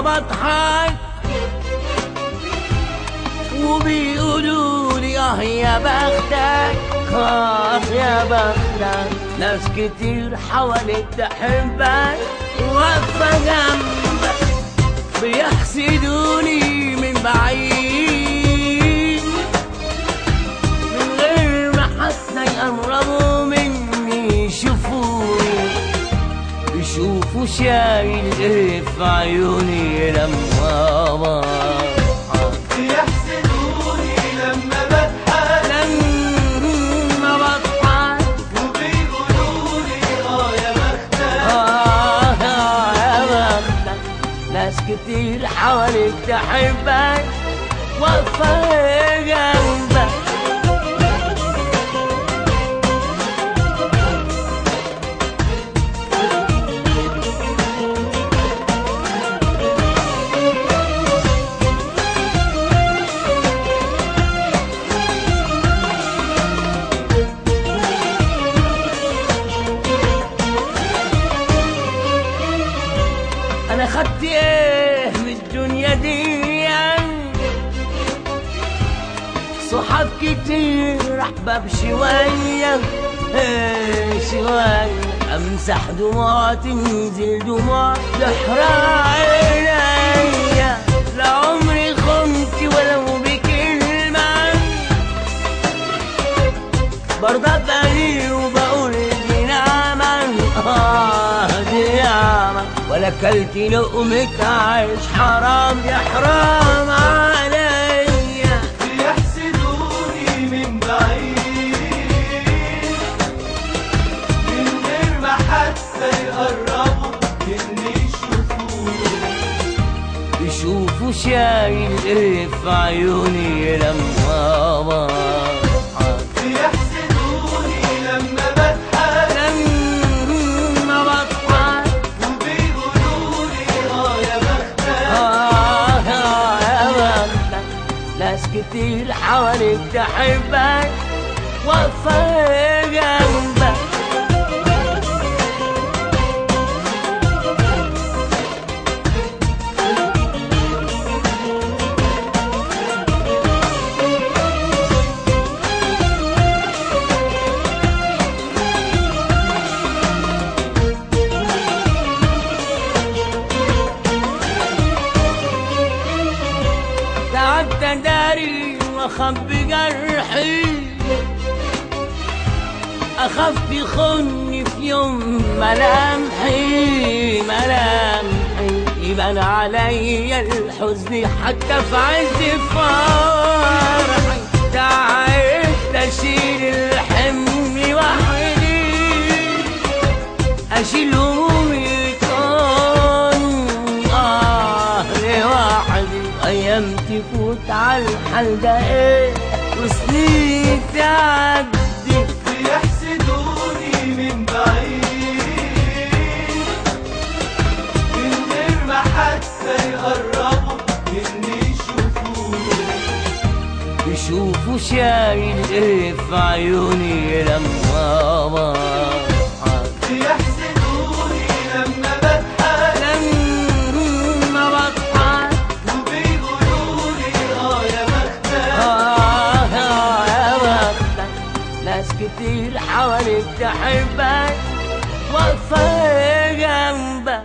بضحك. وبيقولوا لي أه يا بختك. آه يا بختك. ناس كتير حواليك تحبك. واقفة جنبك. بيحسدوني من بعيد. من غير ما حتى يقربوا شايل إيه في عيوني لما بضحك بيحسدوني لما بضحك لما بضحك آه يا بختك آه يا بختك ناس كتير حواليك تحبك واقفة الدنيا دي صحاب كتير احباب شوية. إيه شوية. امسح دموع تنزل دموع تحرق عينيا لعمري خنت ولو بكلمة. برضى ولا كلت لقمة عيش حرام يا حرام عليا بيحسدوني من بعيد. من غير ما حتى يقربوا مني يشوفوني. يشوفوا شايل في عيوني لما بضحك كتير حواليك تحبك واقفة داري واخبي جرحي اخاف يخوني في يوم ملامحي ملامحي يبان عليا الحزن حتى في عز فرحي تعبت أشيل الحمل وحدي أشيل تفوت على الحال ده إيه؟ وسنين تعدي. بيحسدوني من بعيد. من غير ما حتى يقربوا مني يشوفوني. يشوفوا شايل إيه في عيوني لما بضحك كتير حواليك تحبك واقفه جنبك